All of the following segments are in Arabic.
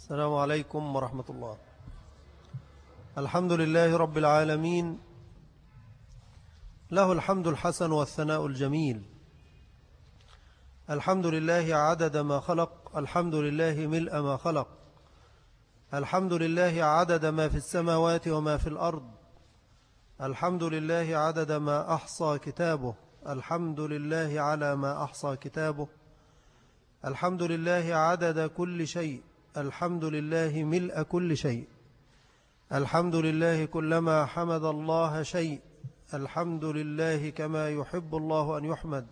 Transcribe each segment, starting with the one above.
السلام عليكم ورحمة الله. الحمد لله رب العالمين. له الحمد الحسن والثناء الجميل. الحمد لله عدد ما خلق الحمد لله ملء ما خلق. الحمد لله عدد ما في السماوات وما في الأرض. الحمد لله عدد ما أحصى كتابه. الحمد لله على ما أحصى كتابه. الحمد لله عدد كل شيء. الحمد لله ملء كل شيء. الحمد لله كلما حمد الله شيء. الحمد لله كما يحب الله أن يحمد.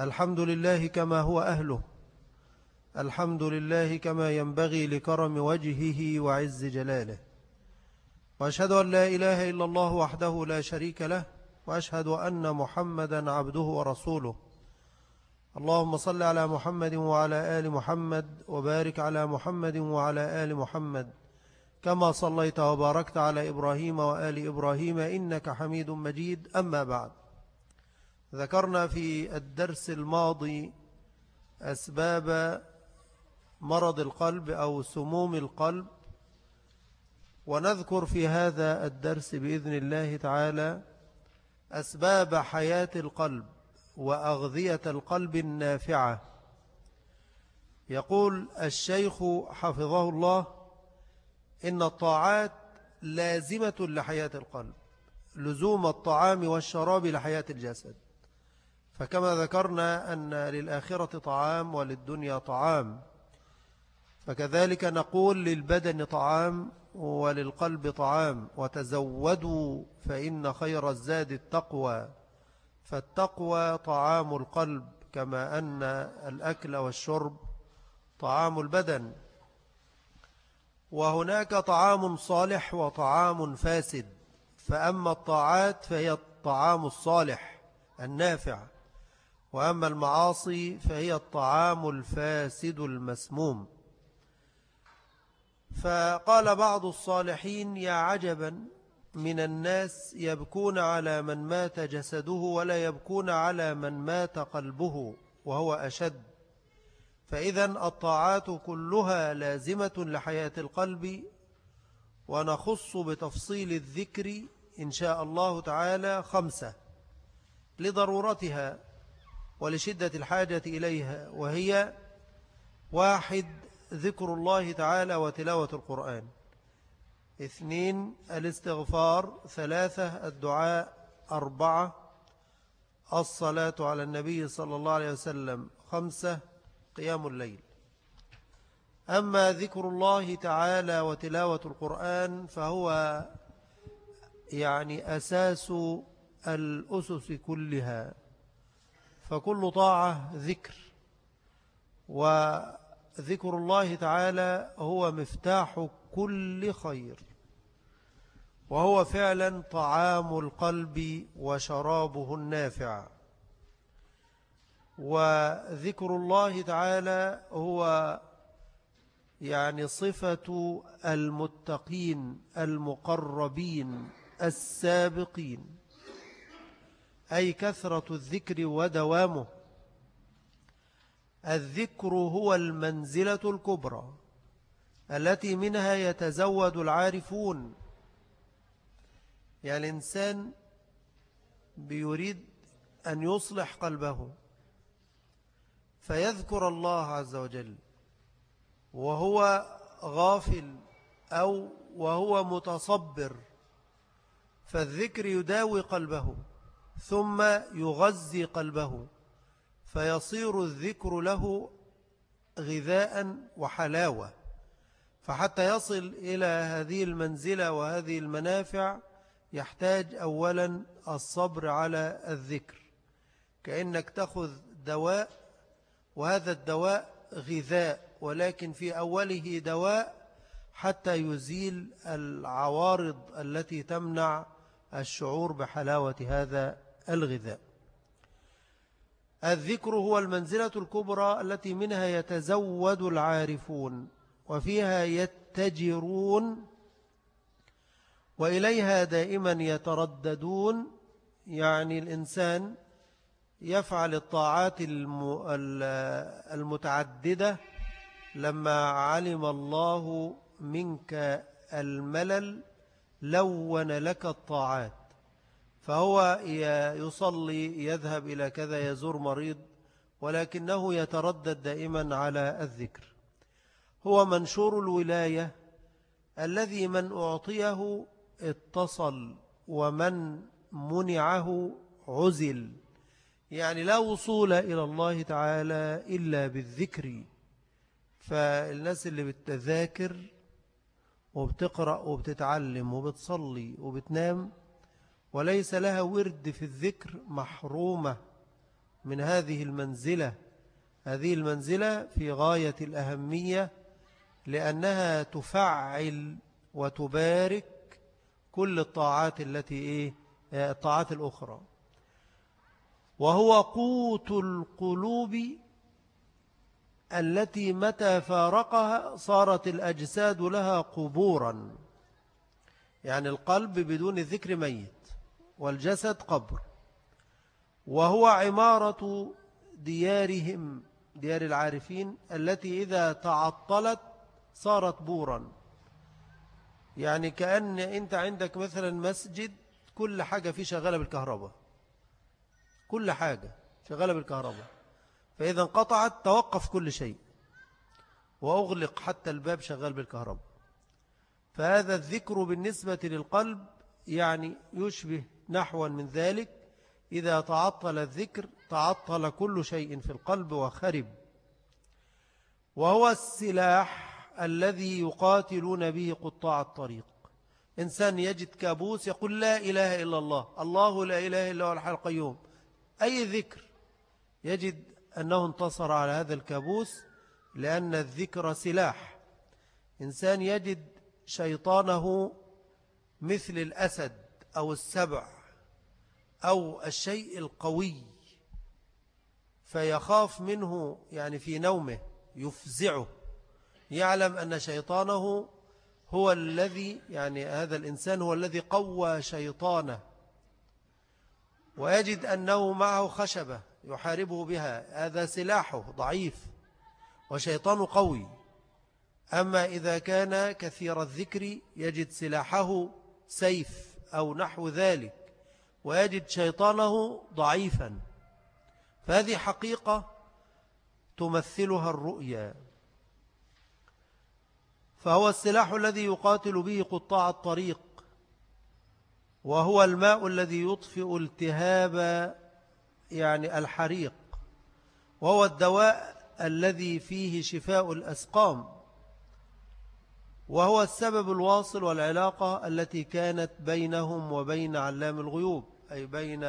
الحمد لله كما هو أهله. الحمد لله كما ينبغي لكرم وجهه وعز جلاله. وأشهد أن لا إله إلا الله وحده لا شريك له وأشهد أن محمدا عبده ورسوله. اللهم صل على محمد وعلى آل محمد وبارك على محمد وعلى آل محمد كما صليت وباركت على إبراهيم وآل إبراهيم إنك حميد مجيد. أما بعد ذكرنا في الدرس الماضي أسباب مرض القلب أو سموم القلب ونذكر في هذا الدرس بإذن الله تعالى أسباب حياة القلب. وأغذية القلب النافعة. يقول الشيخ حفظه الله إن الطاعات لازمة لحياة القلب لزوم الطعام والشراب لحياة الجسد. فكما ذكرنا أن للآخرة طعام وللدنيا طعام فكذلك نقول للبدن طعام وللقلب طعام. وتزودوا فإن خير الزاد التقوى. فالتقوى طعام القلب كما أن الأكل والشرب طعام البدن. وهناك طعام صالح وطعام فاسد فأما الطاعات فهي الطعام الصالح النافع وأما المعاصي فهي الطعام الفاسد المسموم. فقال بعض الصالحين يا عجبا من الناس يبكون على من مات جسده ولا يبكون على من مات قلبه وهو أشد. فإذا الطاعات كلها لازمة لحياة القلب ونخص بتفصيل الذكر إن شاء الله تعالى خمسة لضرورتها ولشدة الحاجة إليها وهي واحد ذكر الله تعالى وتلاوة القرآن. اثنين الاستغفار. ثلاثة الدعاء. أربعة الصلاة على النبي صلى الله عليه وسلم. خمسة قيام الليل. أما ذكر الله تعالى وتلاوة القرآن فهو يعني أساس الأسس كلها. فكل طاعة ذكر. وذكر الله تعالى هو مفتاح كل خير. وهو فعلا طعام القلب وشرابه النافع. وذكر الله تعالى هو يعني صفة المتقين المقربين السابقين أي كثرة الذكر ودوامه. الذكر هو المنزلة الكبرى التي منها يتزود العارفون. يعني الإنسان بيريد أن يصلح قلبه فيذكر الله عز وجل وهو غافل أو وهو متصبر فالذكر يداوي قلبه ثم يغذي قلبه فيصير الذكر له غذاء وحلاوة. فحتى يصل إلى هذه المنزلة وهذه المنافع يحتاج أولا الصبر على الذكر كأنك تأخذ دواء وهذا الدواء غذاء ولكن في أوله دواء حتى يزيل العوارض التي تمنع الشعور بحلاوة هذا الغذاء. الذكر هو المنزلة الكبرى التي منها يتزود العارفون وفيها يتجرون وإليها دائما يترددون يعني الإنسان يفعل الطاعات المتعددة لما علم الله منك الملل لون لك الطاعات. فهو يصلي يذهب إلى كذا يزور مريض ولكنه يتردد دائما على الذكر. هو منشور الولاية الذي من أعطيه اتصل ومن منعه عزل. يعني لا وصول إلى الله تعالى إلا بالذكر. فالناس اللي بتذاكر وبتقرأ وبتتعلم وبتصلي وبتنام وليس لها ورد في الذكر محرومة من هذه المنزلة. هذه المنزلة في غاية الأهمية لأنها تفعل وتبارك كل الطاعات التي إيه الطاعات الأخرى. وهو قوت القلوب التي متى فارقها صارت الأجساد لها قبورا. يعني القلب بدون الذكر ميت والجسد قبر. وهو عمارة ديارهم ديار العارفين التي إذا تعطلت صارت بورا. يعني كأن أنت عندك مثلا مسجد كل حاجة فيه شغالة بالكهرباء. كل حاجة شغالة بالكهرباء. فإذا انقطعت توقف كل شيء. وأغلق حتى الباب شغال بالكهرباء. فهذا الذكر بالنسبة للقلب يعني يشبه نحوا من ذلك. إذا تعطل الذكر تعطل كل شيء في القلب وخرب. وهو السلاح الذي يقاتلون به قطاع الطريق. إنسان يجد كابوس يقول لا إله إلا الله الله لا إله إلا هو الحي القيوم. أي ذكر؟ يجد أنه انتصر على هذا الكابوس لأن الذكر سلاح. إنسان يجد شيطانه مثل الأسد أو السبع أو الشيء القوي فيخاف منه يعني في نومه يفزعه. يعلم أن شيطانه هو الذي يعني هذا الإنسان هو الذي قوى شيطانه. ويجد أنه معه خشبة يحاربه بها. هذا سلاحه ضعيف وشيطان قوي. أما إذا كان كثير الذكر يجد سلاحه سيف أو نحو ذلك ويجد شيطانه ضعيفا. فهذه حقيقة تمثلها الرؤيا. فهو السلاح الذي يقاتل به قطاع الطريق وهو الماء الذي يطفئ التهاب يعني الحريق وهو الدواء الذي فيه شفاء الأسقام وهو السبب الواصل والعلاقة التي كانت بينهم وبين علام الغيوب أي بين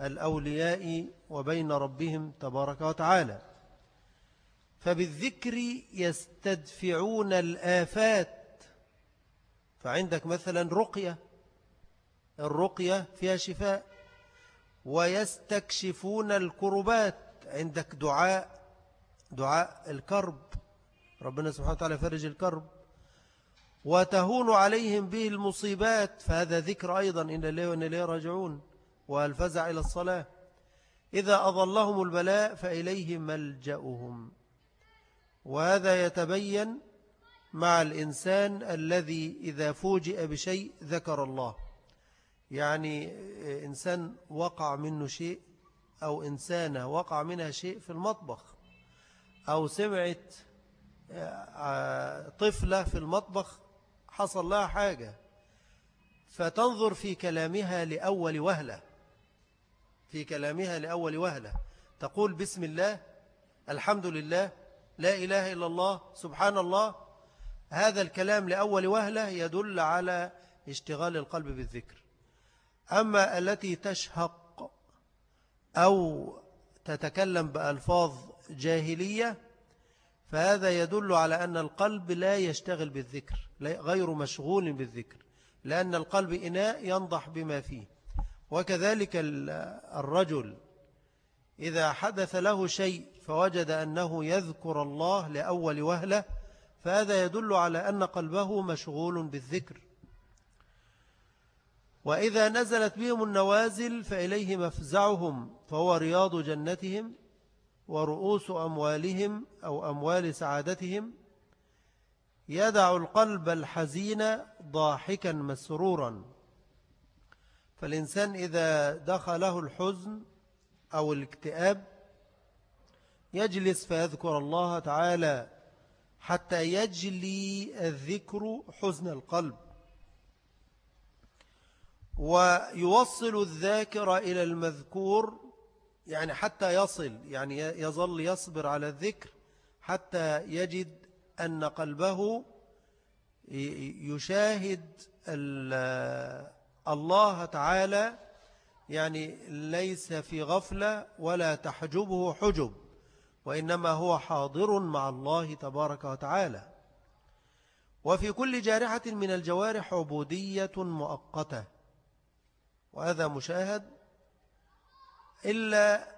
الأولياء وبين ربهم تبارك وتعالى. فبالذكر يستدفعون الآفات. فعندك مثلا رقية. الرقية فيها شفاء. ويستكشفون الكربات. عندك دعاء. دعاء الكرب. ربنا سبحانه وتعالى فرج الكرب. وتهون عليهم به المصيبات. فهذا ذكر أيضا. إن الله وإن الله راجعون. والفزع إلى الصلاة. إذا أظلهم البلاء فإليه ملجأهم. وهذا يتبين مع الإنسان الذي إذا فوجئ بشيء ذكر الله. يعني إنسان وقع منه شيء أو إنسانة وقع منها شيء في المطبخ أو سمعت آه، طفلة في المطبخ حصل لها حاجة فتنظر في كلامها لأول وهلة في كلامها لأول وهلة تقول بسم الله الحمد لله لا إله إلا الله سبحان الله هذا الكلام لأول وهلة يدل على اشتغال القلب بالذكر. أما التي تشهق أو تتكلم بألفاظ جاهلية فهذا يدل على أن القلب لا يشتغل بالذكر غير مشغول بالذكر لأن القلب إناء ينضح بما فيه. وكذلك الرجل إذا حدث له شيء فوجد أنه يذكر الله لأول وهلة فهذا يدل على أن قلبه مشغول بالذكر. وإذا نزلت بهم النوازل فإليه مفزعهم فهو رياض جنتهم ورؤوس أموالهم أو أموال سعادتهم. يدع القلب الحزين ضاحكا مسرورا. فالإنسان إذا دخله الحزن أو الاكتئاب يجلس فيذكر الله تعالى حتى يجلي الذكر حزن القلب. ويوصل الذاكر إلى المذكور يعني حتى يصل يعني يظل يصبر على الذكر حتى يجد أن قلبه يشاهد الله تعالى يعني ليس في غفلة ولا تحجبه حجب. وإنما هو حاضر مع الله تبارك وتعالى. وفي كل جارحة من الجوارح عبودية مؤقتة. وهذا مشاهد إلا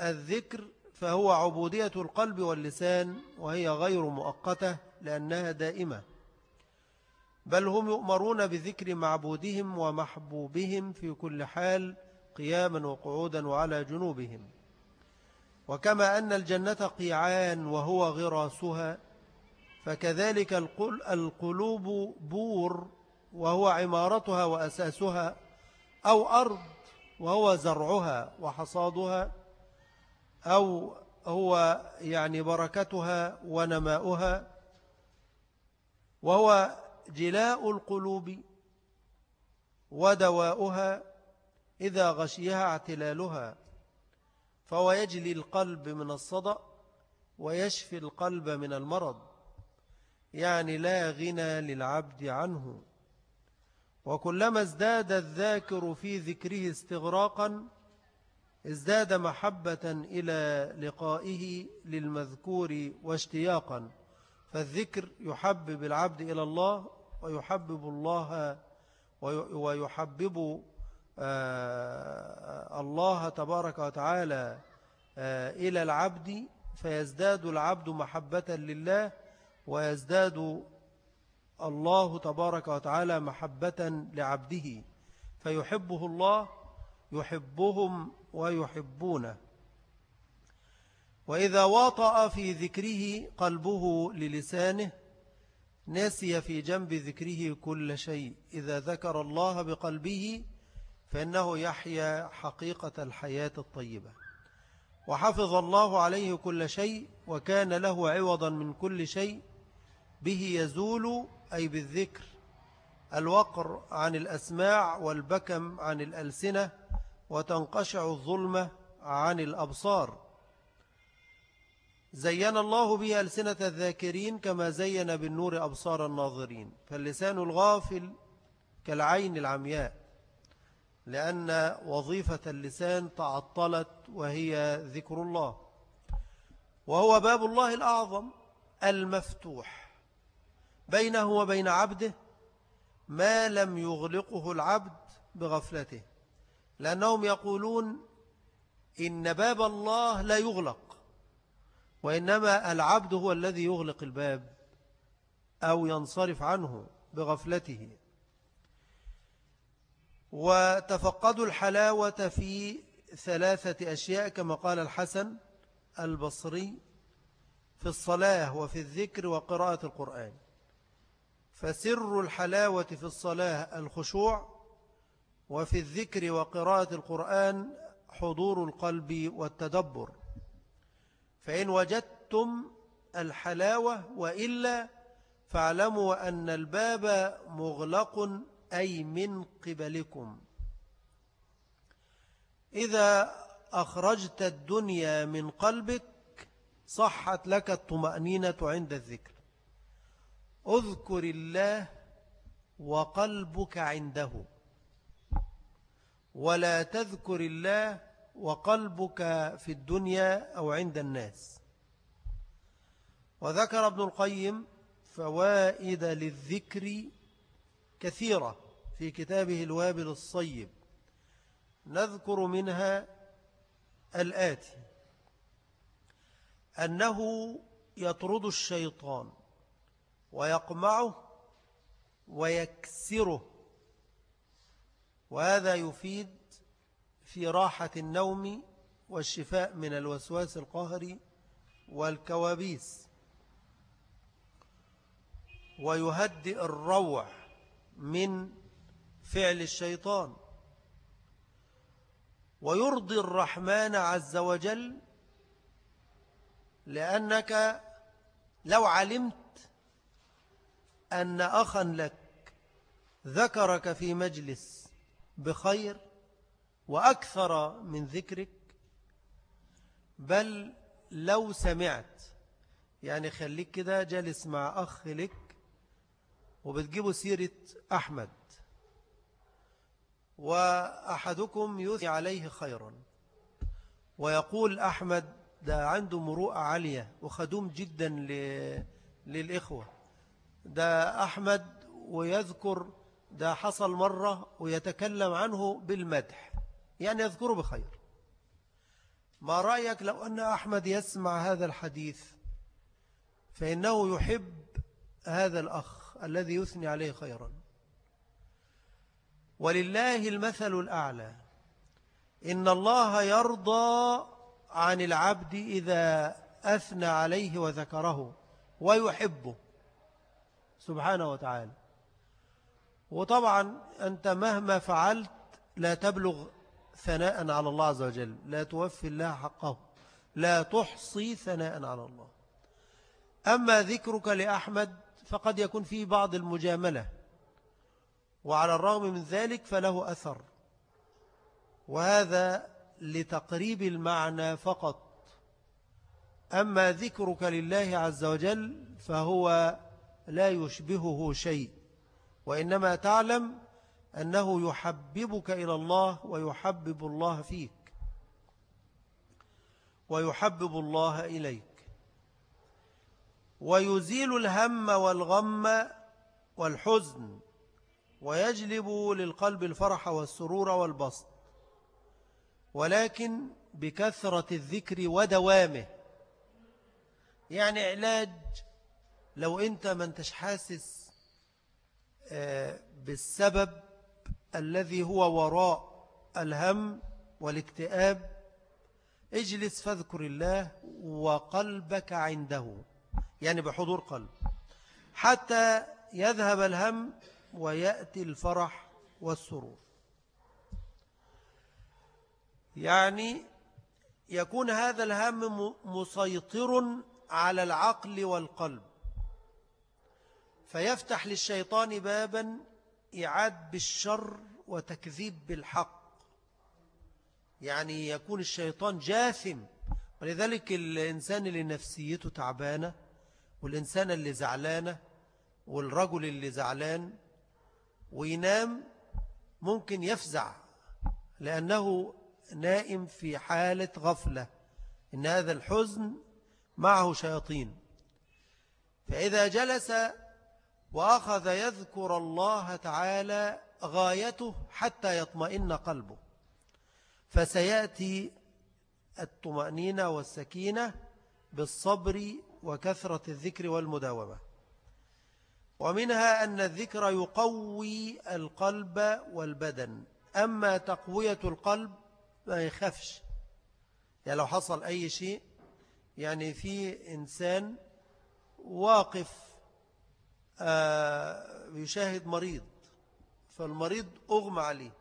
الذكر فهو عبودية القلب واللسان وهي غير مؤقتة لأنها دائمة. بل هم يؤمرون بذكر معبودهم ومحبوبهم في كل حال قياما وقعودا وعلى جنوبهم. وكما أن الجنة قيعان وهو غراسها فكذلك القلوب بور وهو عمارتها وأساسها أو أرض وهو زرعها وحصادها أو هو يعني بركتها ونماؤها وهو جلاء القلوب ودواؤها إذا غشيها اعتلالها. فهو يجلي القلب من الصدأ ويشفي القلب من المرض. يعني لا غنى للعبد عنه. وكلما ازداد الذاكر في ذكره استغراقا ازداد محبة إلى لقائه للمذكور واشتياقا. فالذكر يحبب العبد إلى الله ويحبب الله ويحبب الله تبارك وتعالى آه، إلى العبد فيزداد العبد محبة لله ويزداد الله تبارك وتعالى محبة لعبده. فيحبه الله يحبهم ويحبونه. وإذا واطأ في ذكره قلبه للسانه نسي في جنب ذكره كل شيء. إذا ذكر الله بقلبه فإنه يحيا حقيقة الحياة الطيبة. وحفظ الله عليه كل شيء وكان له عوضا من كل شيء به يزول أي بالذكر الوقر عن الأسماع والبكم عن الألسنة وتنقشع الظلمة عن الأبصار. زين الله به ألسنة الذاكرين كما زين بالنور أبصار الناظرين. فاللسان الغافل كالعين العمياء. لأن وظيفة اللسان تعطلت وهي ذكر الله. وهو باب الله الأعظم المفتوح. بينه وبين عبده ما لم يغلقه العبد بغفلته. لأنهم يقولون إن باب الله لا يغلق وإنما العبد هو الذي يغلق الباب أو ينصرف عنه بغفلته. وتفقدوا الحلاوة في ثلاثة أشياء كما قال الحسن البصري في الصلاة وفي الذكر وقراءة القرآن. فسر الحلاوة في الصلاة الخشوع وفي الذكر وقراءة القرآن حضور القلب والتدبر. فإن وجدتم الحلاوة وإلا فاعلموا أن الباب مغلق أي من قبلكم. إذا أخرجت الدنيا من قلبك صحت لك الطمأنينة عند الذكر. أذكر الله وقلبك عنده. ولا تذكر الله وقلبك في الدنيا أو عند الناس. وذكر ابن القيم فوائد للذكر كثيرة في كتابه الوابل الصيب. نذكر منها الآتي. أنه يطرد الشيطان ويقمعه ويكسره. وهذا يفيد في راحة النوم والشفاء من الوسواس القهري والكوابيس. ويهدئ الروع من فعل الشيطان. ويرضي الرحمن عز وجل لأنك لو علمت أن أخا لك ذكرك في مجلس بخير وأكثر من ذكرك بل لو سمعت يعني خليك كده جالس مع أخ لك وبتجيبوا سيرة أحمد. وأحدكم يثني عليه خيرا ويقول أحمد ده عنده مروءة عالية وخدوم جدا للإخوة. ده أحمد ويذكر ده حصل مرة ويتكلم عنه بالمدح. يعني يذكره بخير. ما رأيك لو أن أحمد يسمع هذا الحديث؟ فإنه يحب هذا الأخ. الذي يثني عليه خيرا. ولله المثل الأعلى. إن الله يرضى عن العبد إذا أثنى عليه وذكره ويحبه سبحانه وتعالى. وطبعا أنت مهما فعلت لا تبلغ ثناء على الله عز وجل. لا توفي الله حقه. لا تحصي ثناء على الله. أما ذكرك لأحمد فقد يكون فيه بعض المجاملة وعلى الرغم من ذلك فله أثر. وهذا لتقريب المعنى فقط. أما ذكرك لله عز وجل فهو لا يشبهه شيء وإنما تعلم أنه يحببك إلى الله ويحبب الله فيك ويحبب الله إليك. ويزيل الهم والغم والحزن ويجلب للقلب الفرح والسرور والبسط. ولكن بكثرة الذكر ودوامه. يعني علاج لو أنت ما أنتش حاسس آه، بالسبب الذي هو وراء الهم والاكتئاب اجلس فاذكر الله وقلبك عنده. يعني بحضور قلب. حتى يذهب الهم ويأتي الفرح والسرور. يعني يكون هذا الهم مسيطر على العقل والقلب. فيفتح للشيطان بابا إعاد بالشر وتكذيب بالحق. يعني يكون الشيطان جاثم. ولذلك الإنسان اللي نفسيته تعبانة والإنسان اللي زعلانة والرجل اللي زعلان وينام ممكن يفزع لأنه نائم في حالة غفلة إن هذا الحزن معه شياطين. فإذا جلس وأخذ يذكر الله تعالى غايته حتى يطمئن قلبه فسيأتي الطمأنينة والسكينة بالصبر وكثرة الذكر والمداومة. ومنها أن الذكر يقوي القلب والبدن. أما تقوية القلب ما يخافش. يعني لو حصل أي شيء يعني في إنسان واقف آه، يشاهد مريض فالمريض أغمى عليه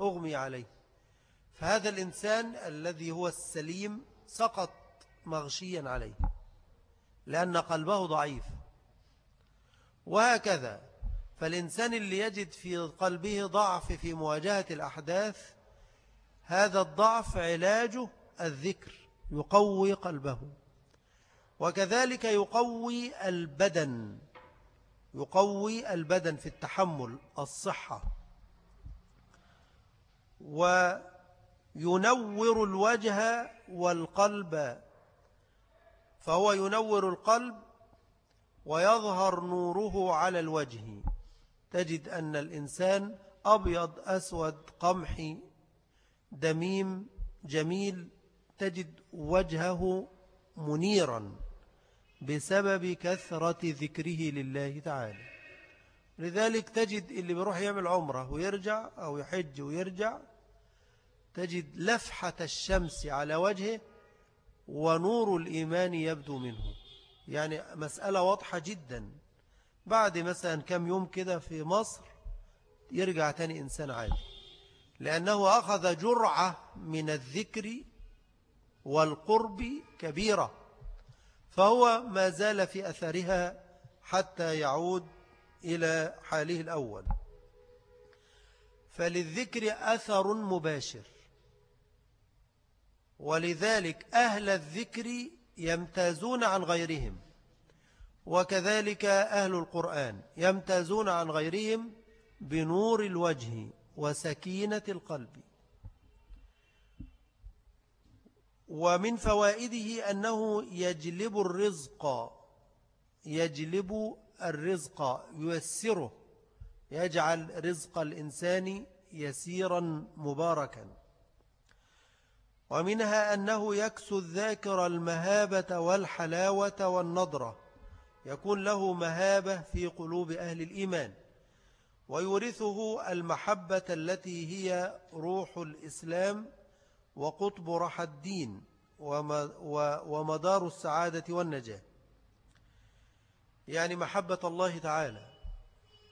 أغمي عليه. فهذا الإنسان الذي هو السليم سقط مغشيا عليه. لأن قلبه ضعيف. وهكذا فالإنسان اللي يجد في قلبه ضعف في مواجهة الأحداث هذا الضعف علاجه الذكر يقوي قلبه. وكذلك يقوي البدن يقوي البدن في التحمل الصحة. وينور الوجه والقلب فهو ينور القلب ويظهر نوره على الوجه. تجد أن الإنسان أبيض أسود قمحي دميم جميل. تجد وجهه منيرا بسبب كثرة ذكره لله تعالى. لذلك تجد اللي بيروح يعمل عمرة ويرجع أو يحج ويرجع تجد لفحة الشمس على وجهه ونور الإيمان يبدو منه. يعني مسألة واضحة جدا. بعد مثلا كم يوم كده في مصر يرجع تاني إنسان عادي. لأنه أخذ جرعة من الذكر والقرب كبيرة. فهو ما زال في أثرها حتى يعود إلى حاله الأول. فللذكر أثر مباشر. ولذلك أهل الذكر يمتازون عن غيرهم وكذلك أهل القرآن يمتازون عن غيرهم بنور الوجه وسكينة القلب. ومن فوائده أنه يجلب الرزق يجلب الرزق ييسره يجعل رزق الإنسان يسيرا مباركا. ومنها أنه يكسو الذاكر المهابة والحلاوة والنضرة يكون له مهابة في قلوب أهل الإيمان ويورثه المحبة التي هي روح الإسلام وقطب رح الدين ومدار السعادة والنجاة. يعني محبة الله تعالى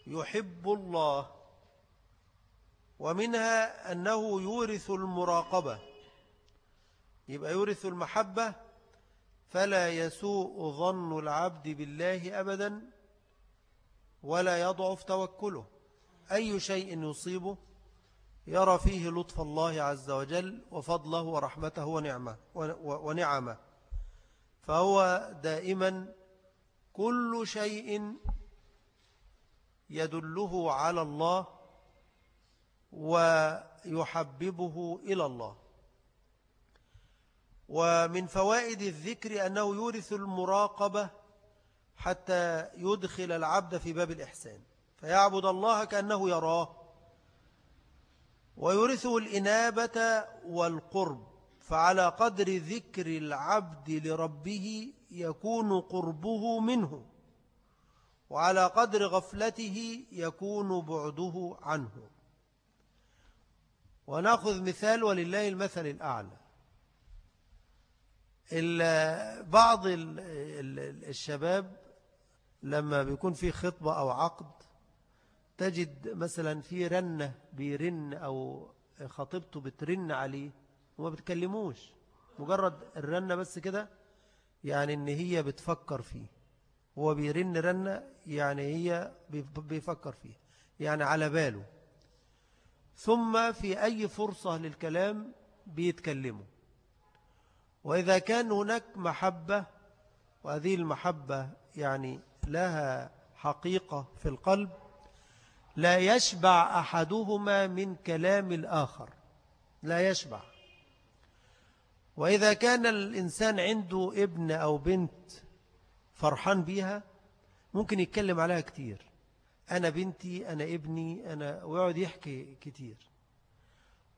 يحب الله ومنها أنه يورث المراقبة. يبقى يورث المحبة فلا يسوء ظن العبد بالله أبدا ولا يضعف توكله. أي شيء يصيبه يرى فيه لطف الله عز وجل وفضله ورحمته ونعمة ونعمة. فهو دائما كل شيء يدله على الله ويحببه إلى الله. ومن فوائد الذكر أنه يورث المراقبة حتى يدخل العبد في باب الإحسان. فيعبد الله كأنه يراه ويورثه الإنابة والقرب. فعلى قدر ذكر العبد لربه يكون قربه منه وعلى قدر غفلته يكون بعده عنه. ونأخذ مثال ولله المثل الأعلى. بعض الشباب لما بيكون في خطبة أو عقد تجد مثلا في رنة بيرن أو خطيبته بترن عليه وما بتكلموش. مجرد الرنة بس كده يعني إن هي بتفكر فيه. هو بيرن رنة يعني هي بيفكر فيه يعني على باله. ثم في أي فرصة للكلام بيتكلموا. وإذا كان هناك محبة وهذه المحبة يعني لها حقيقة في القلب لا يشبع أحدهما من كلام الآخر. لا يشبع. وإذا كان الإنسان عنده ابن أو بنت فرحان بيها ممكن يتكلم عليها كتير. أنا بنتي أنا ابني أنا ويقعد يحكي كتير.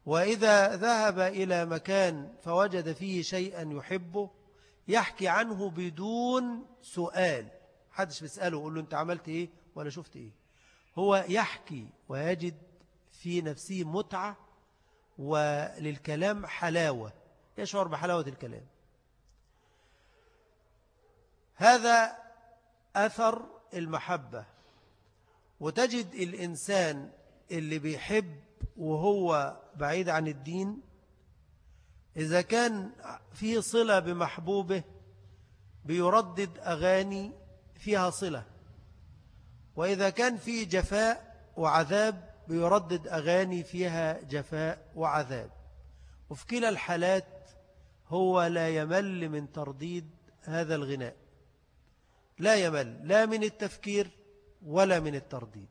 وإذا ذهب إلى مكان فوجد فيه شيئا يحبه يحكي عنه بدون سؤال. حدش بيسأله يقول له أنت عملت إيه ولا شفت إيه. هو يحكي ويجد في نفسه متعة وللكلام حلاوة. يشعر بحلاوة الكلام. هذا أثر المحبة. وتجد الإنسان اللي بيحب وهو بعيد عن الدين إذا كان فيه صلة بمحبوبه بيردد أغاني فيها صلة وإذا كان فيه جفاء وعذاب بيردد أغاني فيها جفاء وعذاب. وفي كلا الحالات هو لا يمل من ترديد هذا الغناء. لا يمل لا من التفكير ولا من الترديد.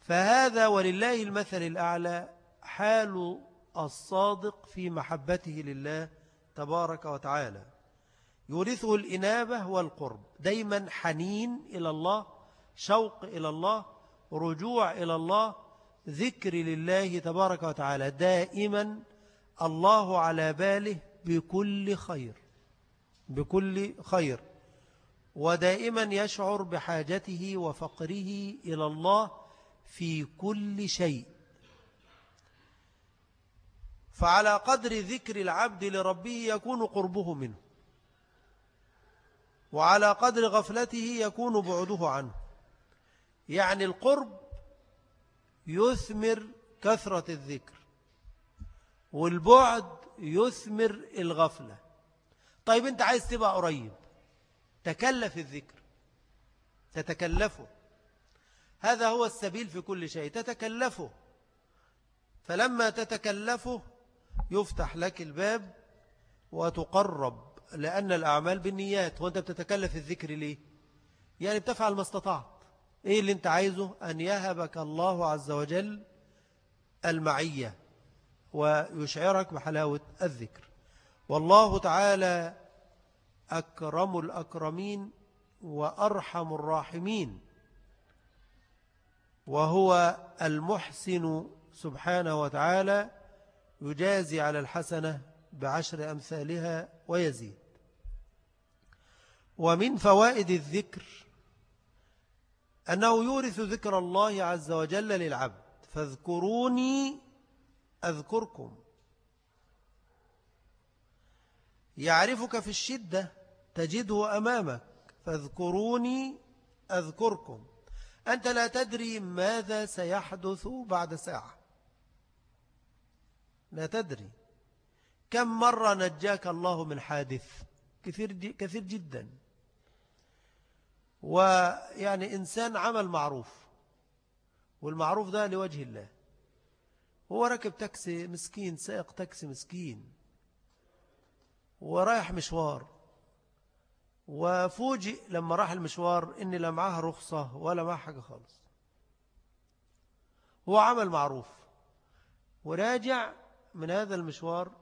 فهذا ولله المثل الأعلى حال الصادق في محبته لله تبارك وتعالى. يورثه الإنابة والقرب دايما حنين إلى الله شوق إلى الله رجوع إلى الله ذكر لله تبارك وتعالى. دائما الله على باله بكل خير بكل خير. ودائما يشعر بحاجته وفقره إلى الله في كل شيء. فعلى قدر ذكر العبد لربه يكون قربه منه. وعلى قدر غفلته يكون بعده عنه. يعني القرب يثمر كثرة الذكر والبعد يثمر الغفلة. طيب أنت عايز تبقى قريب تكلف الذكر تتكلفه. هذا هو السبيل في كل شيء تتكلفه. فلما تتكلفه يفتح لك الباب وتقرب لأن الأعمال بالنيات وأنت بتتكلف الذكر ليه؟ يعني بتفعل ما استطعت. إيه اللي أنت عايزه؟ أن يهبك الله عز وجل المعية ويشعرك بحلاوة الذكر. والله تعالى أكرم الأكرمين وأرحم الراحمين وهو المحسن سبحانه وتعالى يجازي على الحسنة بعشر أمثالها ويزيد. ومن فوائد الذكر أنه يورث ذكر الله عز وجل للعبد. فاذكروني أذكركم. يعرفك في الشدة تجده أمامك. فاذكروني أذكركم. أنت لا تدري ماذا سيحدث بعد ساعة. لا تدري. كم مرة نجاك الله من حادث؟ كثير, كثير جدا. ويعني إنسان عمل معروف والمعروف ده لوجه الله. هو ركب تاكسي مسكين سائق تاكسي مسكين ورايح مشوار. وفوجئ لما راح المشوار إن لا معاه رخصة ولا معاه حاجة خالص. هو عمل معروف. وراجع من هذا المشوار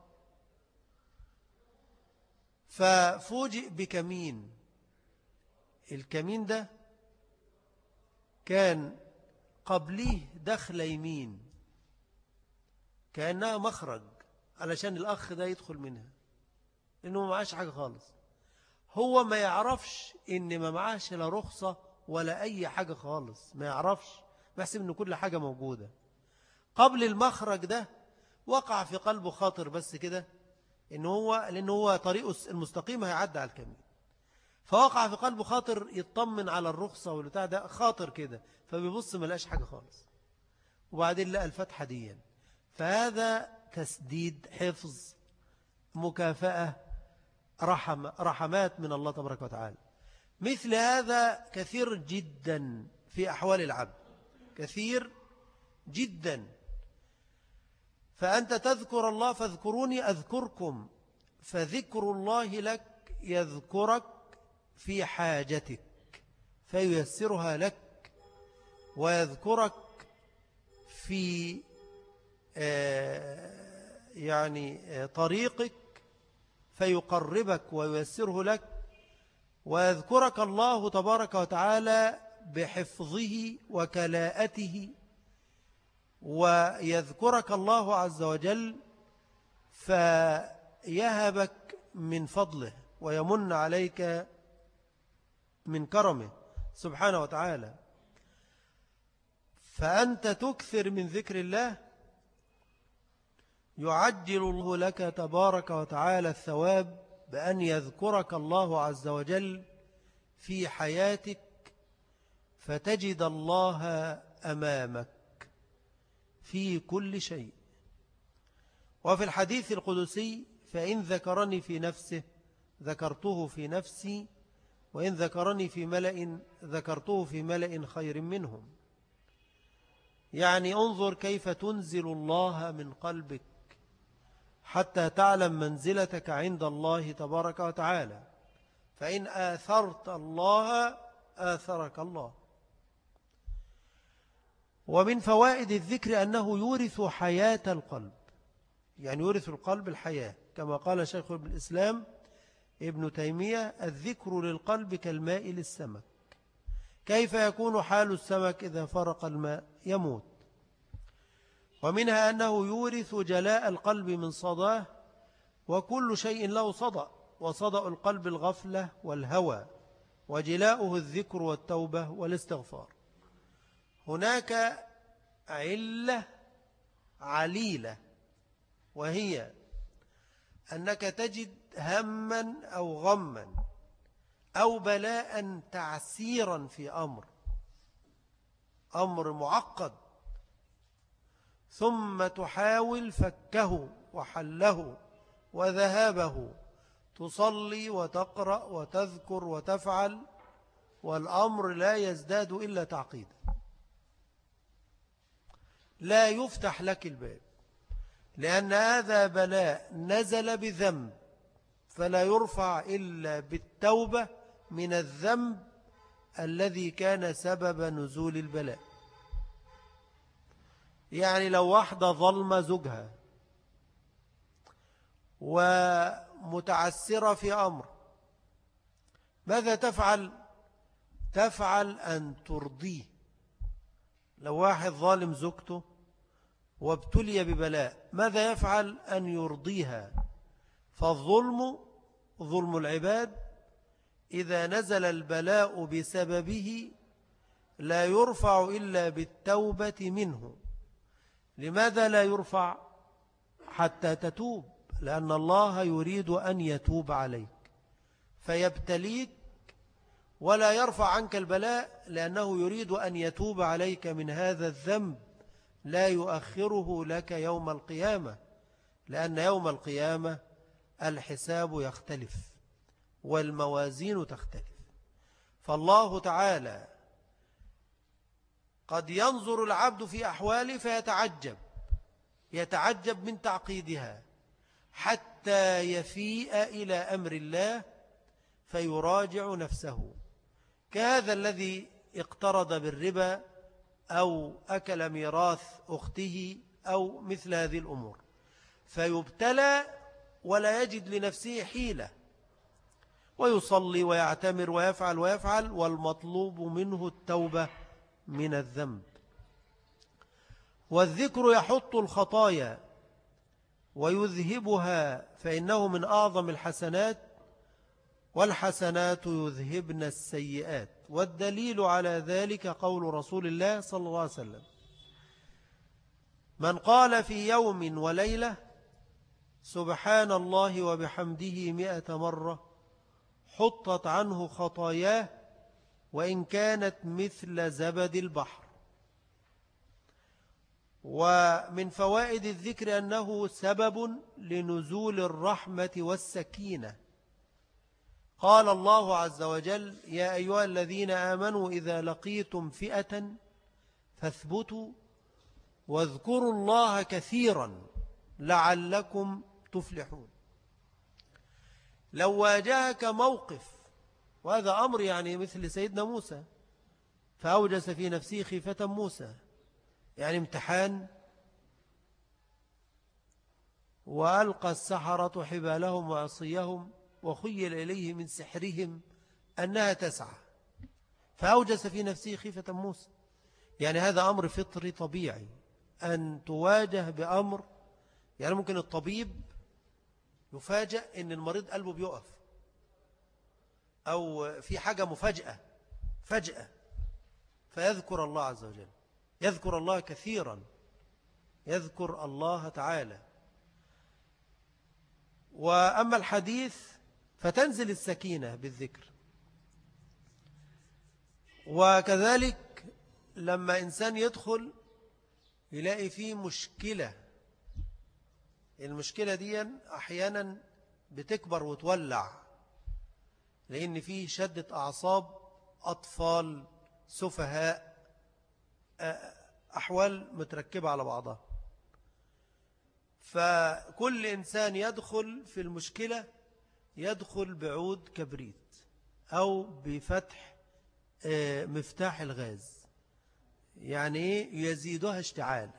ففوجئ بكمين. الكمين ده كان قبليه دخل يمين كأنها مخرج علشان الأخ ده يدخل منها لأنه ما معاش حاجة خالص. هو ما يعرفش إن ما معاش لا رخصة ولا أي حاجة خالص ما يعرفش بحسب إن كل حاجة موجودة. قبل المخرج ده وقع في قلبه خاطر بس كده إن هو لأن هو طريقه المستقيم هيعدي على الكمين. فوقع في قلبه خاطر يطمن على الرخصة والبتاع ده خاطر كده فبيبص ما لقاش حاجة خالص. وبعدين لقى الفتحة دي. فهذا تسديد حفظ مكافأة رحم رحمات من الله تبارك وتعالى. مثل هذا كثير جدا في أحوال العبد. كثير جدا. فأنت تذكر الله فاذكروني أذكركم فذكر الله لك يذكرك في حاجتك فييسرها لك ويذكرك في آه، يعني آه، طريقك فيقربك وييسره لك ويذكرك الله تبارك وتعالى بحفظه وكلاءته ويذكرك الله عز وجل فيهبك من فضله ويمن عليك من كرمه سبحانه وتعالى. فأنت تكثر من ذكر الله يعجل الله لك تبارك وتعالى الثواب بأن يذكرك الله عز وجل في حياتك فتجد الله أمامك. في كل شيء. وفي الحديث القدسي فإن ذكرني في نفسه ذكرته في نفسي وإن ذكرني في ملأ ذكرته في ملأ خير منهم. يعني انظر كيف تنزل الله من قلبك حتى تعلم منزلتك عند الله تبارك وتعالى. فإن آثرت الله آثرك الله. ومن فوائد الذكر أنه يورث حياة القلب. يعني يورث القلب الحياة. كما قال شيخ الإسلام ابن تيمية الذكر للقلب كالماء للسمك. كيف يكون حال السمك إذا فرق الماء؟ يموت. ومنها أنه يورث جلاء القلب من صداه وكل شيء له صدأ وصدأ القلب الغفلة والهوى وجلاؤه الذكر والتوبة والاستغفار. هناك علة عليلة وهي أنك تجد هما أو غما أو بلاء تعسيرا في أمر أمر معقد ثم تحاول فكه وحله وذهابه تصلي وتقرأ وتذكر وتفعل والأمر لا يزداد إلا تعقيدا. لا يفتح لك الباب. لأن هذا بلاء نزل بذنب فلا يرفع إلا بالتوبة من الذنب الذي كان سبب نزول البلاء. يعني لو واحدة ظلم زوجها ومتعسرة في أمر ماذا تفعل؟ تفعل أن ترضيه. لو واحد ظالم زوجته وابتلي ببلاء ماذا يفعل؟ أن يرضيها. فالظلم ظلم العباد. إذا نزل البلاء بسببه لا يرفع إلا بالتوبة منه. لماذا لا يرفع؟ حتى تتوب لأن الله يريد أن يتوب عليك. فيبتليك ولا يرفع عنك البلاء لأنه يريد أن يتوب عليك من هذا الذنب. لا يؤخره لك يوم القيامة لأن يوم القيامة الحساب يختلف والموازين تختلف. فالله تعالى قد ينظر العبد في أحواله فيتعجب يتعجب من تعقيدها حتى يفيء إلى أمر الله فيراجع نفسه. كهذا الذي اقترض بالربا أو أكل ميراث أخته أو مثل هذه الأمور. فيبتلى ولا يجد لنفسه حيلة. ويصلي ويعتمر ويفعل ويفعل والمطلوب منه التوبة من الذنب. والذكر يحط الخطايا ويذهبها فإنه من أعظم الحسنات والحسنات يذهبن السيئات. والدليل على ذلك قول رسول الله صلى الله عليه وسلم. من قال في يوم وليلة سبحان الله وبحمده مئة مرة حطت عنه خطاياه وإن كانت مثل زبد البحر. ومن فوائد الذكر أنه سبب لنزول الرحمة والسكينة. قال الله عز وجل يا أيها الذين آمنوا إذا لقيتم فئة فاثبتوا واذكروا الله كثيرا لعلكم تفلحون. لو واجهك موقف وهذا أمر يعني مثل سيدنا موسى فأوجس في نفسه خيفة موسى يعني امتحان وألقى السحرة حبالهم وعصيهم وخيل إليه من سحرهم أنها تسعى. فأوجس في نفسه خيفة موسى. يعني هذا أمر فطري طبيعي. أن تواجه بأمر. يعني ممكن الطبيب يفاجأ أن المريض قلبه بيقف. أو في حاجة مفاجأة. فجأة. فيذكر الله عز وجل. يذكر الله كثيرا. يذكر الله تعالى. وأما الحديث فتنزل السكينة بالذكر. وكذلك لما إنسان يدخل يلاقي فيه مشكلة. المشكلة دي أحيانا بتكبر وتولع لأن فيه شدة أعصاب أطفال سفهاء أحوال متركبة على بعضها. فكل إنسان يدخل في المشكلة يدخل بعود كبريت أو بفتح مفتاح الغاز. يعني يزيدها اشتعال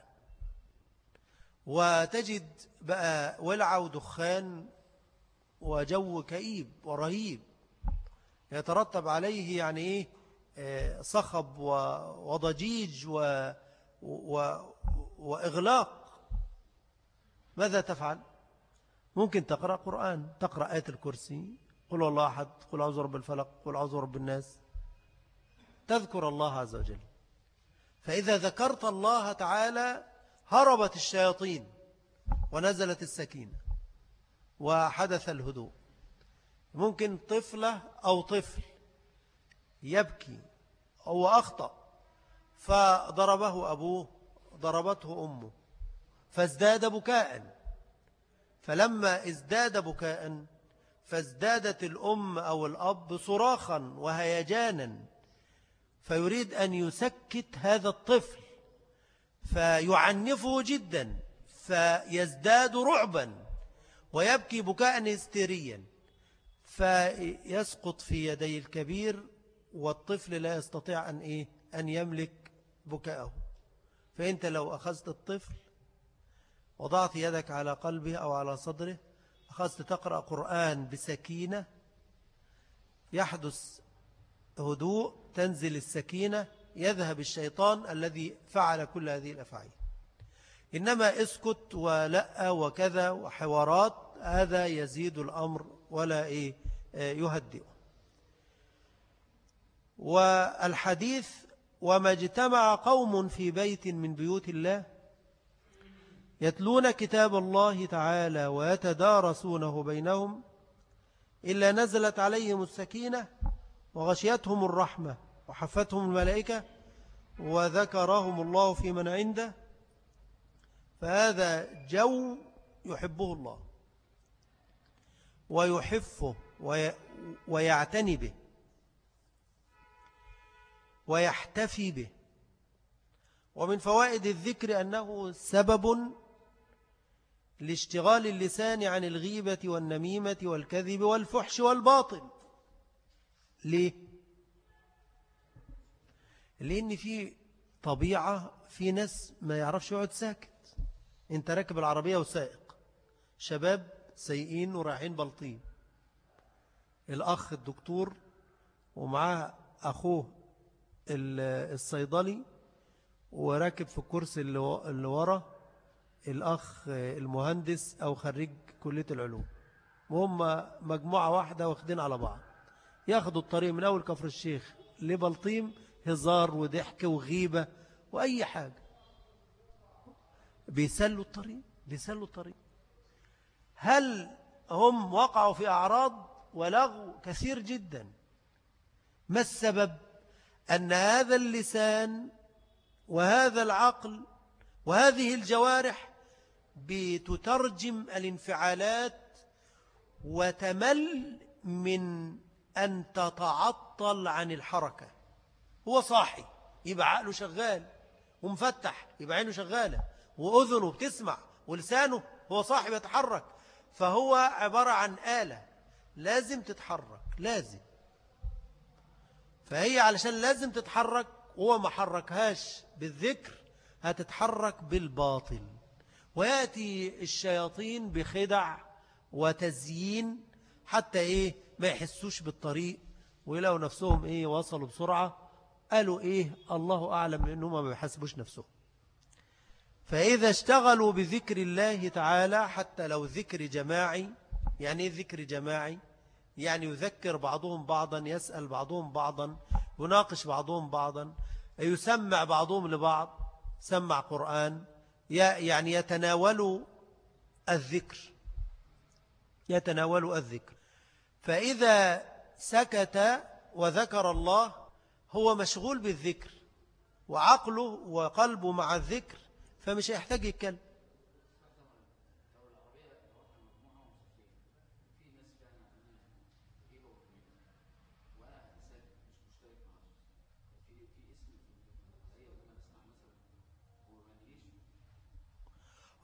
وتجد بقى ولع ودخان وجو كئيب ورهيب يترتب عليه يعني إيه؟ آه، صخب وضجيج و و وإغلاق. ماذا تفعل؟ ممكن تقرأ قرآن تقرأ آية الكرسي قل الله أحد قل أعوذ رب الفلق قل أعوذ رب الناس. تذكر الله عز وجل. فإذا ذكرت الله تعالى هربت الشياطين ونزلت السكينة وحدث الهدوء. ممكن طفلة أو طفل يبكي أو أخطأ فضربه أبوه ضربته أمه فازداد بكاء. فلما ازداد بكاء فازدادت الأم أو الأب صراخا وهيجانا فيريد أن يسكت هذا الطفل فيعنفه جدا فيزداد رعبا ويبكي بكاء هستيريا فيسقط في يدي الكبير والطفل لا يستطيع أن, إيه؟ أن يملك بكاءه فأنت لو أخذت الطفل وضعت يدك على قلبه أو على صدره أخذت تقرأ قرآن بسكينة. يحدث هدوء تنزل السكينة يذهب الشيطان الذي فعل كل هذه الأفعال. إنما اسكت ولأ وكذا وحوارات هذا يزيد الأمر ولا إيه يهدئه والحديث وما اجتمع قوم في بيت من بيوت الله يتلون كتاب الله تعالى ويتدارسونه بينهم إلا نزلت عليهم السكينة وغشيتهم الرحمة وحفتهم الملائكة وذكرهم الله في من عنده فهذا جو يحبه الله ويحفه ويعتني به ويحتفي به. ومن فوائد الذكر أنه سبب لاشتغال اللسان عن الغيبة والنميمة والكذب والفحش والباطل. ليه؟ لأن في طبيعة في ناس ما يعرفش يقعد ساكت. أنت راكب العربية وسائق. شباب سيئين ورايحين بلطين الأخ الدكتور ومعاه أخوه الصيدلي وراكب في الكرسي اللي ورا. الأخ المهندس أو خريج كلية العلوم. وهم مجموعة واحدة واخدين على بعض. ياخدوا الطريق من أول كفر الشيخ لبلطيم هزار وضحك وغيبة وأي حاجة. بيسلوا الطريق بيسلوا الطريق. هل هم وقعوا في أعراض ولغو كثير جدا. ما السبب؟ أن هذا اللسان وهذا العقل وهذه الجوارح بتترجم الانفعالات وتمل من أن تتعطل عن الحركة. هو صاحي يبقى عقله شغال ومفتح يبقى عينه شغالة وأذنه بتسمع ولسانه هو صاحي يتحرك فهو عبارة عن آلة لازم تتحرك لازم. فهي علشان لازم تتحرك وهو ما حركهاش بالذكر هتتحرك بالباطل. ويأتي الشياطين بخدع وتزيين حتى إيه ما يحسوش بالطريق ويلاقوا نفسهم إيه وصلوا بسرعة قالوا إيه الله أعلم لأنهم ما بيحسبوش نفسهم. فإذا اشتغلوا بذكر الله تعالى حتى لو ذكر جماعي يعني إيه ذكر جماعي؟ يعني يذكر بعضهم بعضا يسأل بعضهم بعضا يناقش بعضهم بعضا يسمع بعضهم لبعض سمع قرآن يعني يتناولوا الذكر. يتناولوا الذكر. فإذا سكت وذكر الله هو مشغول بالذكر وعقله وقلبه مع الذكر فمش هيحتاج يتكلم.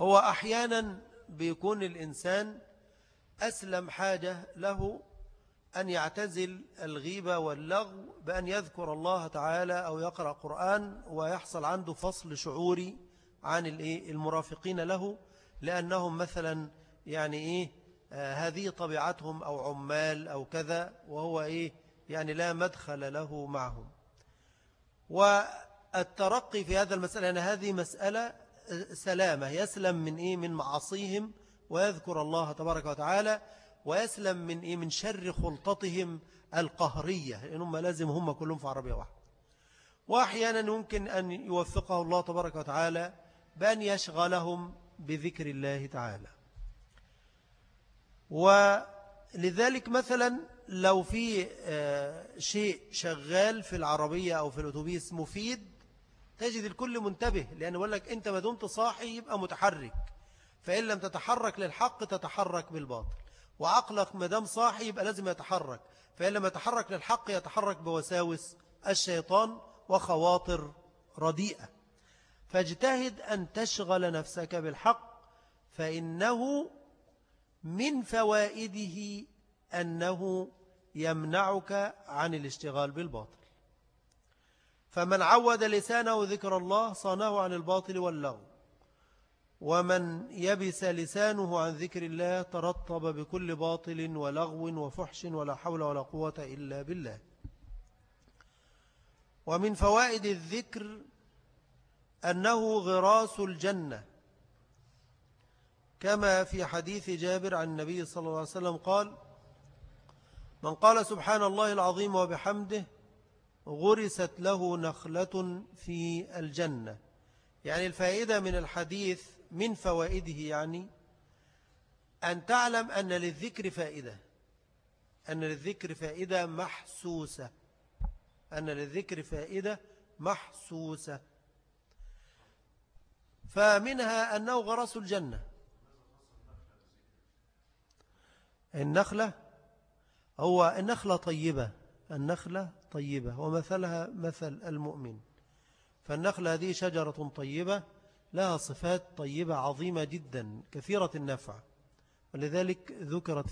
هو أحيانا بيكون الإنسان أسلم حاجة له أن يعتزل الغيبة واللغو بأن يذكر الله تعالى أو يقرأ قرآن ويحصل عنده فصل شعوري عن المرافقين له لأنهم مثلا يعني إيه؟ آه هذه طبيعتهم أو عمال أو كذا وهو إيه؟ يعني لا مدخل له معهم. والترقي في هذا المسألة أن هذه مسألة سلامة. يسلم من إيه؟ من معاصيهم ويذكر الله تبارك وتعالى ويسلم من إيه؟ من شر خلطتهم القهرية. لأنهم لازم هم كلهم في عربية واحدة. وأحيانا يمكن أن يوفقه الله تبارك وتعالى بأن يشغلهم بذكر الله تعالى. ولذلك مثلا لو في آه، شيء شغال في العربية أو في الأتوبيس مفيد تجد الكل منتبه لأن يقول لك أنت ما دمت صاحي يبقى متحرك. فإن لم تتحرك للحق تتحرك بالباطل. وعقلك ما دام صاحي يبقى لازم يتحرك. فإن لم يتحرك للحق يتحرك بوساوس الشيطان وخواطر رديئة. فاجتهد أن تشغل نفسك بالحق فإنه من فوائده أنه يمنعك عن الاشتغال بالباطل. فمن عود لسانه ذكر الله صانه عن الباطل واللغو ومن يبس لسانه عن ذكر الله ترطب بكل باطل ولغو وفحش ولا حول ولا قوة إلا بالله. ومن فوائد الذكر أنه غراس الجنة. كما في حديث جابر عن النبي صلى الله عليه وسلم قال من قال سبحان الله العظيم وبحمده غرست له نخلة في الجنة. يعني الفائدة من الحديث من فوائده يعني أن تعلم أن للذكر فائدة أن للذكر فائدة محسوسة أن للذكر فائدة محسوسة. فمنها أنه غرس الجنة. النخلة هو النخلة طيبة النخلة طيبة ومثلها مثل المؤمن. فالنخلة هذه شجرة طيبة لها صفات طيبة عظيمة جدا كثيرة النفع. ولذلك ذكرت